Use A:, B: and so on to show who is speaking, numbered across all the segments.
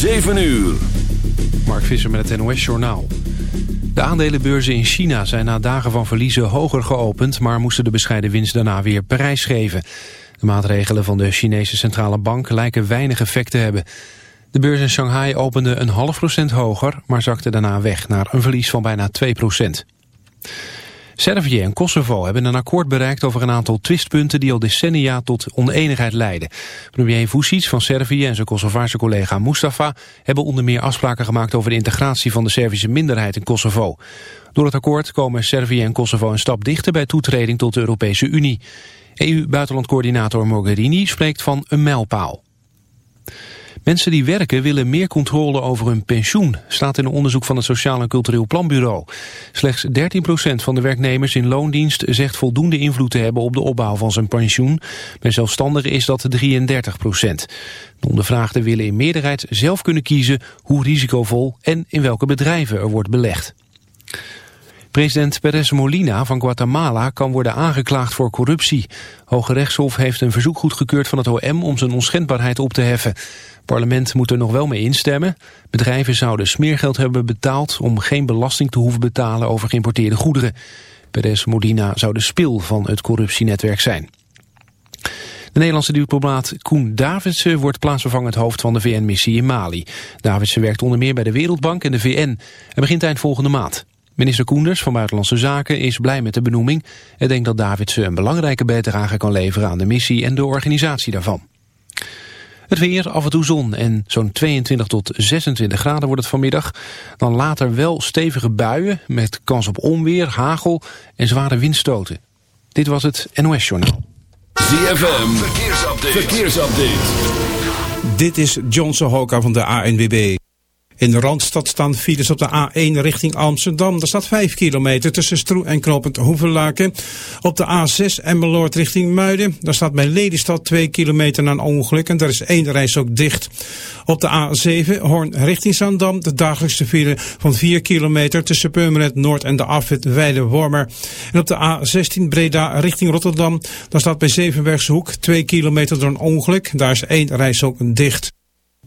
A: 7 uur.
B: Mark Visser met het NOS Journaal. De aandelenbeurzen in China zijn na dagen van verliezen hoger geopend... maar moesten de bescheiden winst daarna weer prijsgeven. De maatregelen van de Chinese centrale bank lijken weinig effect te hebben. De beurs in Shanghai opende een half procent hoger... maar zakte daarna weg naar een verlies van bijna 2 procent. Servië en Kosovo hebben een akkoord bereikt over een aantal twistpunten die al decennia tot oneenigheid leiden. Premier Vucic van Servië en zijn Kosovaarse collega Mustafa hebben onder meer afspraken gemaakt over de integratie van de Servische minderheid in Kosovo. Door het akkoord komen Servië en Kosovo een stap dichter bij toetreding tot de Europese Unie. EU-buitenlandcoördinator Mogherini spreekt van een mijlpaal. Mensen die werken willen meer controle over hun pensioen, staat in een onderzoek van het Sociaal en Cultureel Planbureau. Slechts 13% van de werknemers in loondienst zegt voldoende invloed te hebben op de opbouw van zijn pensioen. Bij zelfstandigen is dat 33%. De ondervraagden willen in meerderheid zelf kunnen kiezen hoe risicovol en in welke bedrijven er wordt belegd. President Perez Molina van Guatemala kan worden aangeklaagd voor corruptie. Hoge Rechtshof heeft een verzoek goedgekeurd van het OM om zijn onschendbaarheid op te heffen parlement moet er nog wel mee instemmen. Bedrijven zouden smeergeld hebben betaald om geen belasting te hoeven betalen over geïmporteerde goederen. Perez Modina zou de spil van het corruptienetwerk zijn. De Nederlandse diplomaat Koen Davidsen wordt plaatsvervangend hoofd van de VN-missie in Mali. Davidsen werkt onder meer bij de Wereldbank en de VN en begint eind volgende maand. Minister Koenders van Buitenlandse Zaken is blij met de benoeming en denkt dat Davidsen een belangrijke bijdrage kan leveren aan de missie en de organisatie daarvan. Het weer, af en toe zon en zo'n 22 tot 26 graden wordt het vanmiddag. Dan later wel stevige buien met kans op onweer, hagel en zware windstoten. Dit was het NOS Journaal.
A: ZFM, verkeersupdate. verkeersupdate.
C: Dit is John Sohoka van de ANWB. In de Randstad staan files op de A1 richting Amsterdam. Er staat 5 kilometer tussen Stroe en Knopend Hoevenlaken. Op de A6 Emmeloord richting Muiden. Daar staat bij Lelystad 2 kilometer na een ongeluk en daar is één reis ook dicht. Op de A7 Hoorn richting Zandam. De dagelijkse file van 4 kilometer tussen Purmerend Noord en de afwit Weide-Wormer. En op de A16 Breda richting Rotterdam. Daar staat bij Zevenbergshoek 2 kilometer door een ongeluk. Daar is één reis ook dicht.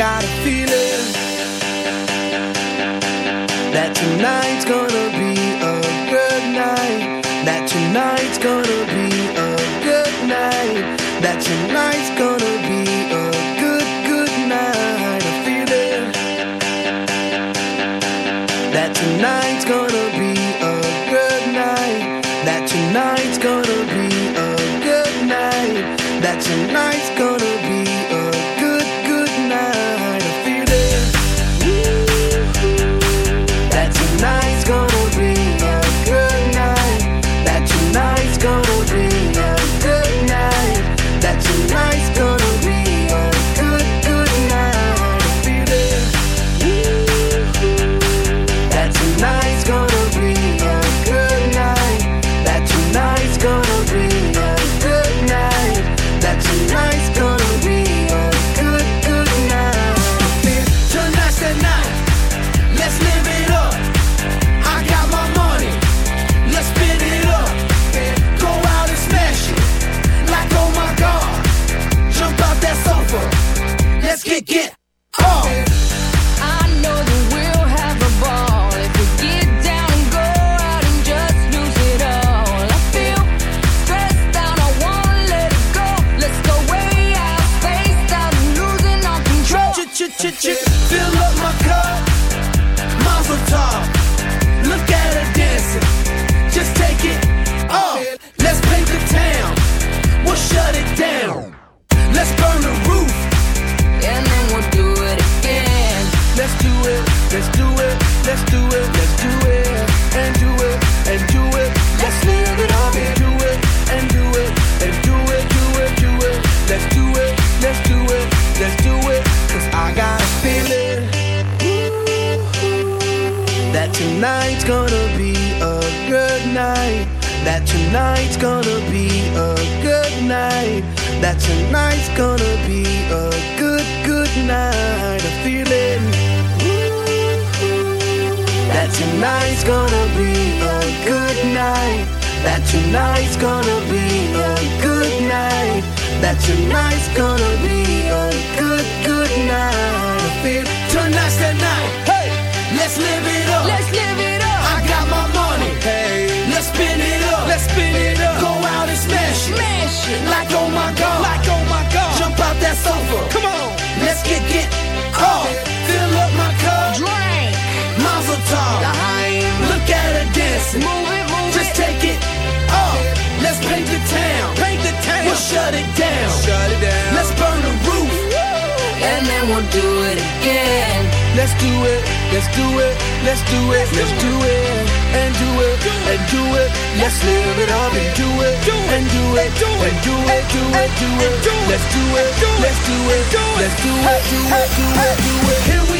D: Got a feeling
E: Let's do it,
D: do it, do it, do it. Here we go.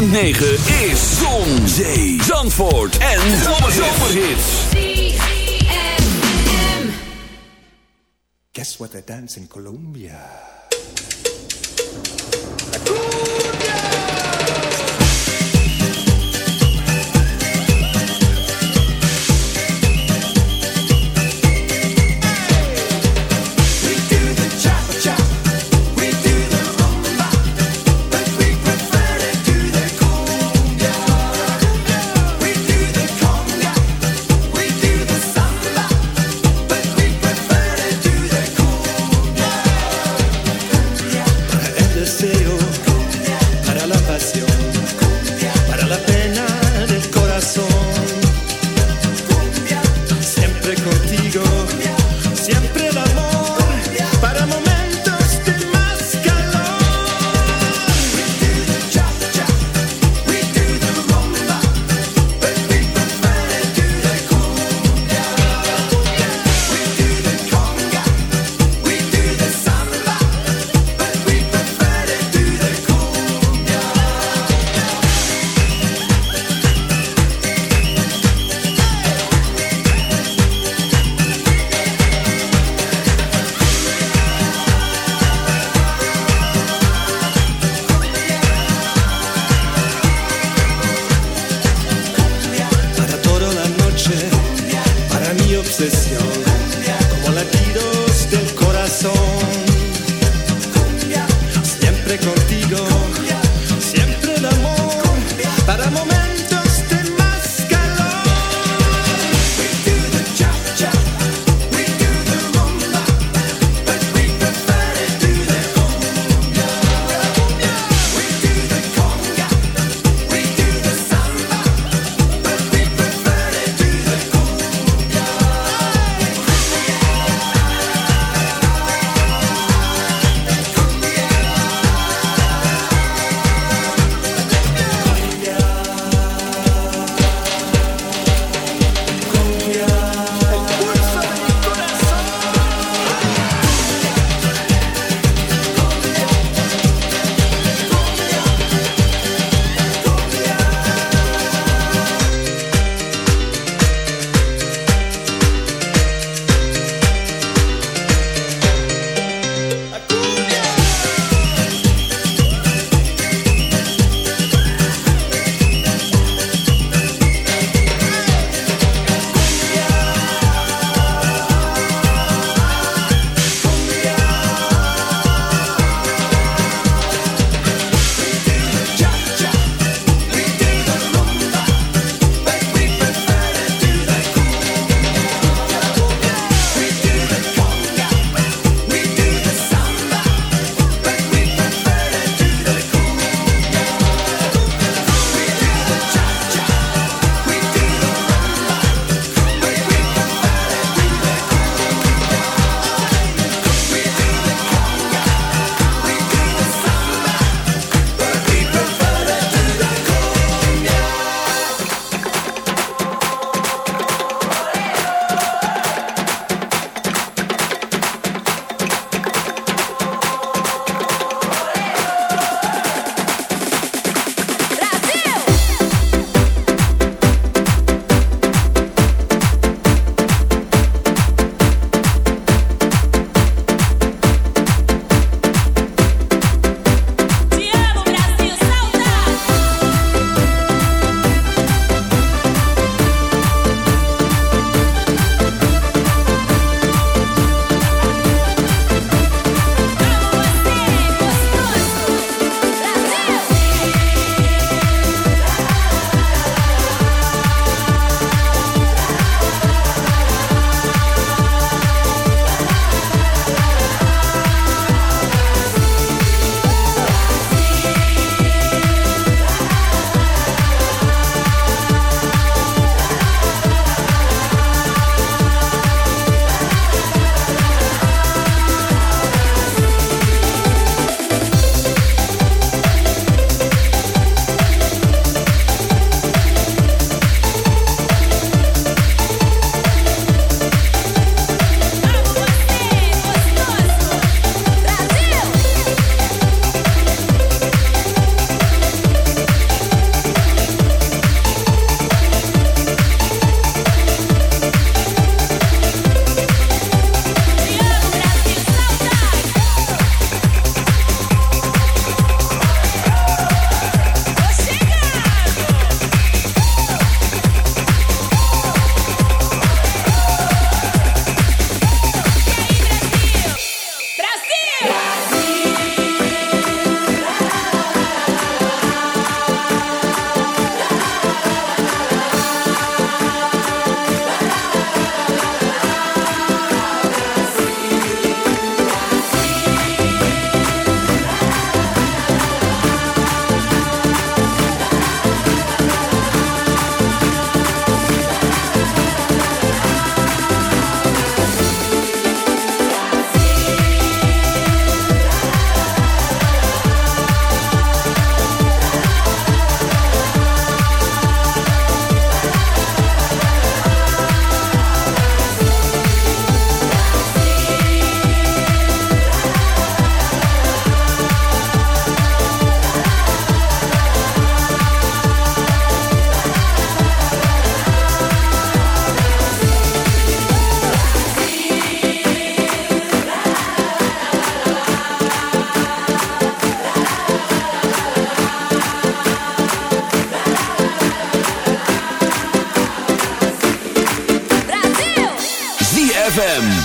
A: 106.9 is Zon, Zee, Zandvoort en Zomerhits.
F: Guess what they dance in Colombia?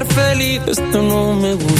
G: estar feliz. Esto no me gusta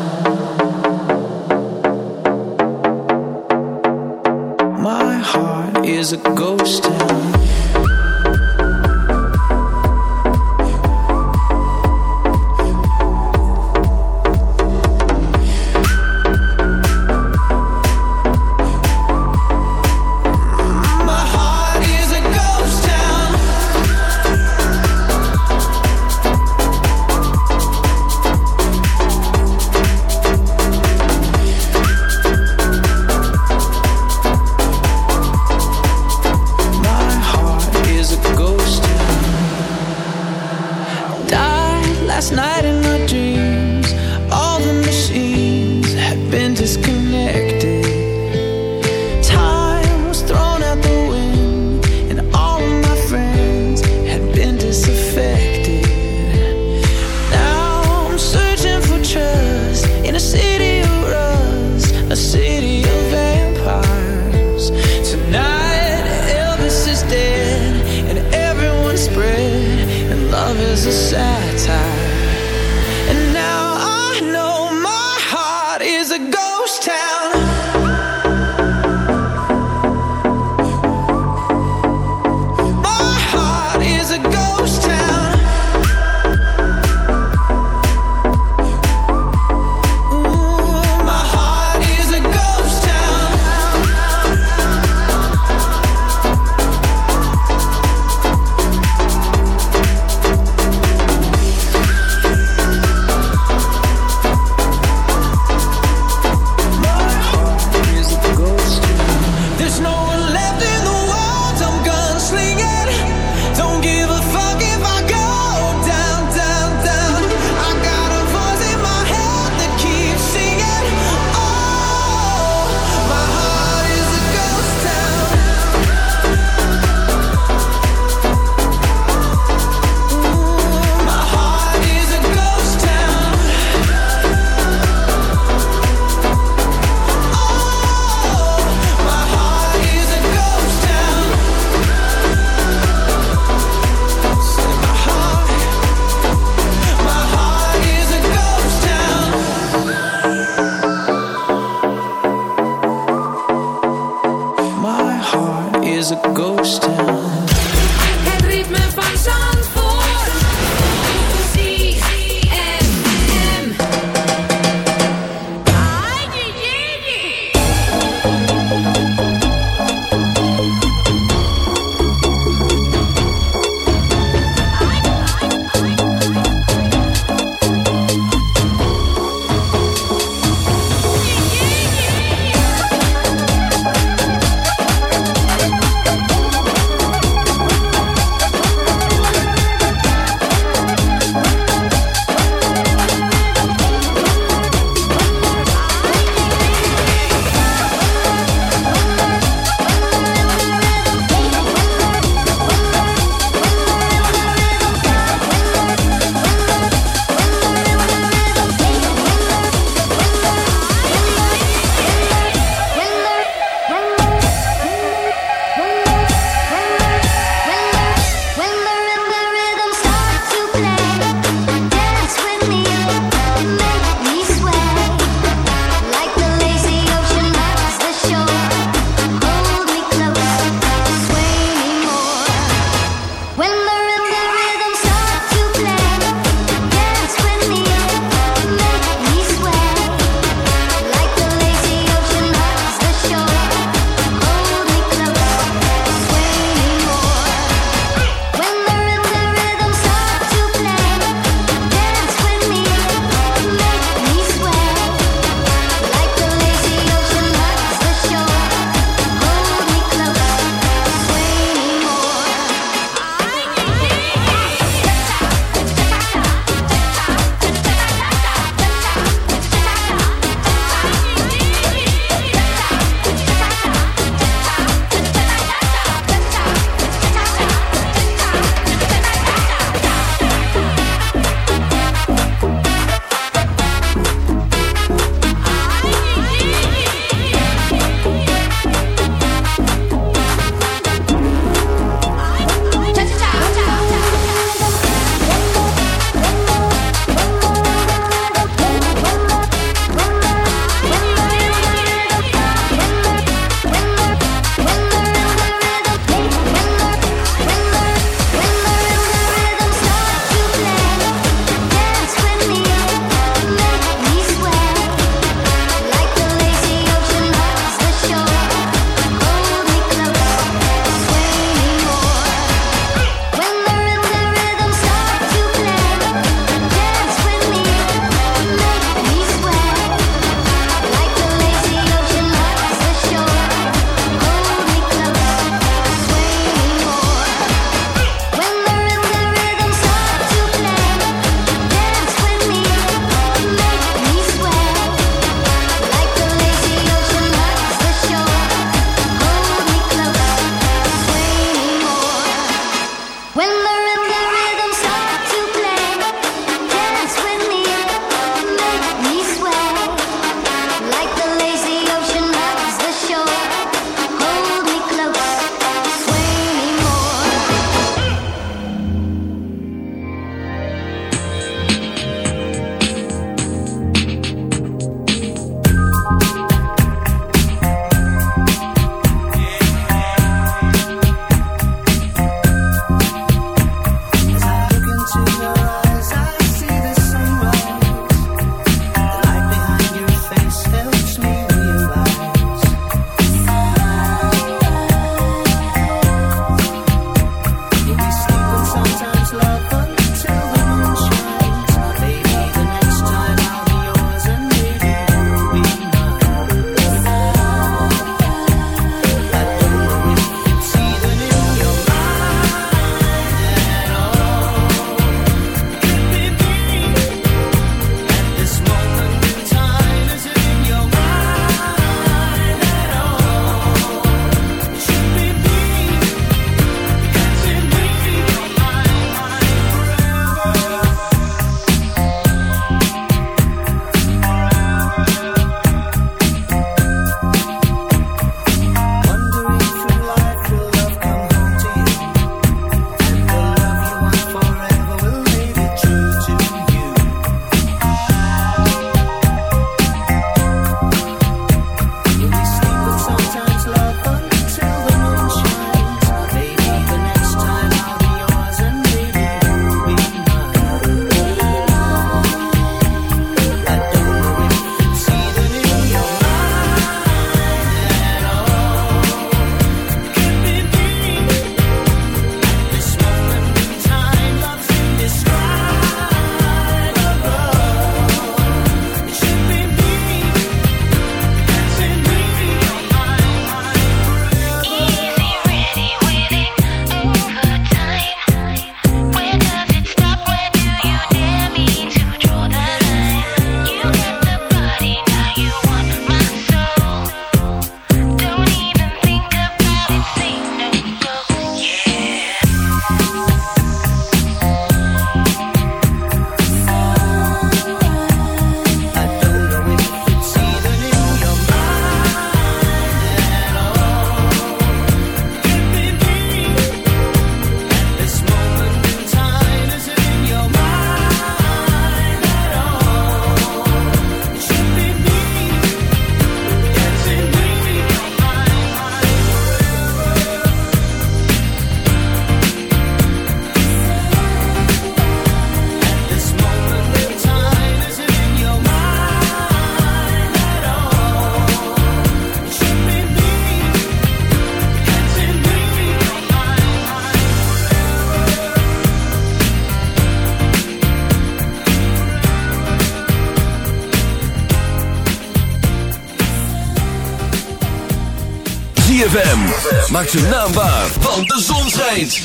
H: ZFM. Maak ze naambaar, want de zon schijnt.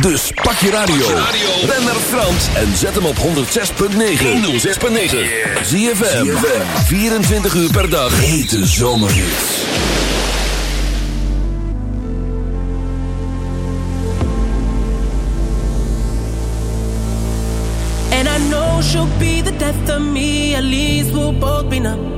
H: Dus pak je radio. Ben naar Frans en zet hem op 106.9. 106.9. ZFM. 24 uur per dag. Hete zomerhits.
I: And I know she'll be the death of me. At least both be.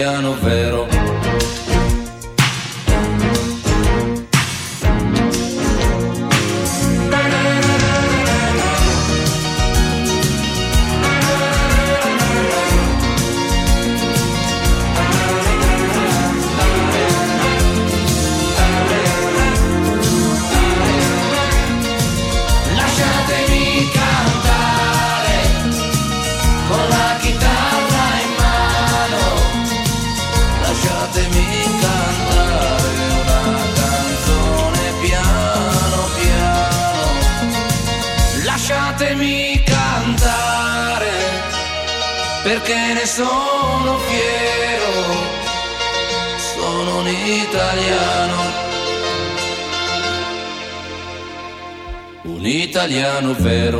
J: italiano vero. no vero.